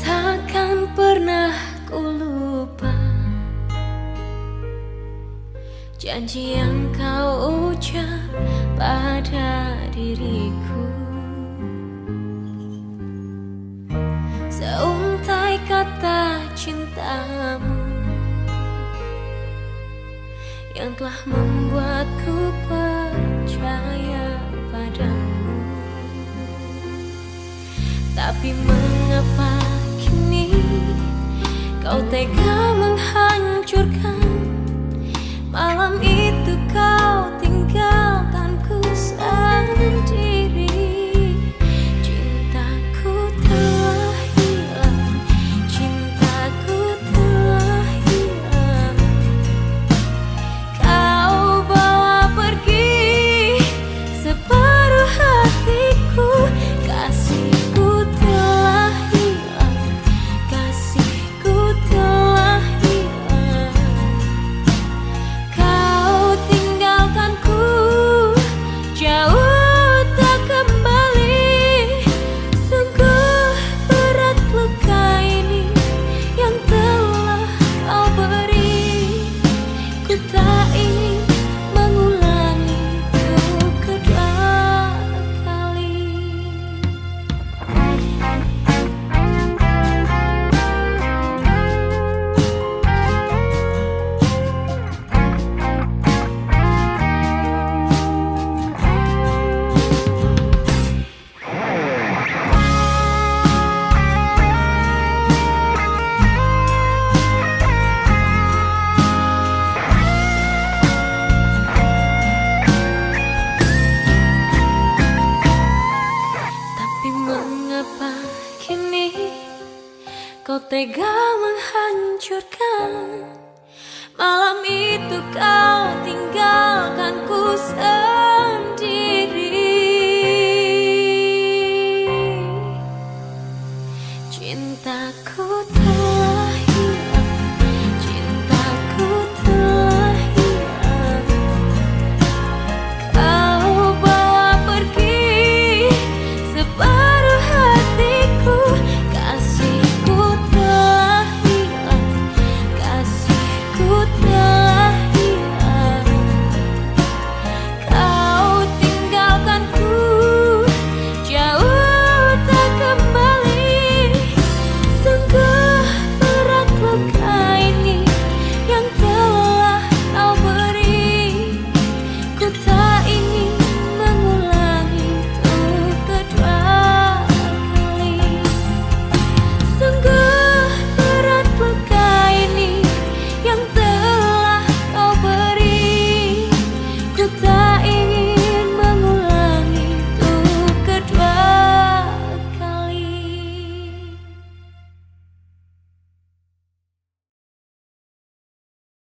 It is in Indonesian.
Takkan pernah ku lupa Janji yang kau ucap pada diriku. Seuntai kata cintamu Yang telah membuatku percaya Tapi mengapa kini kau tega menghancurkan Malam itu tega menghancurkan. Malam itu kau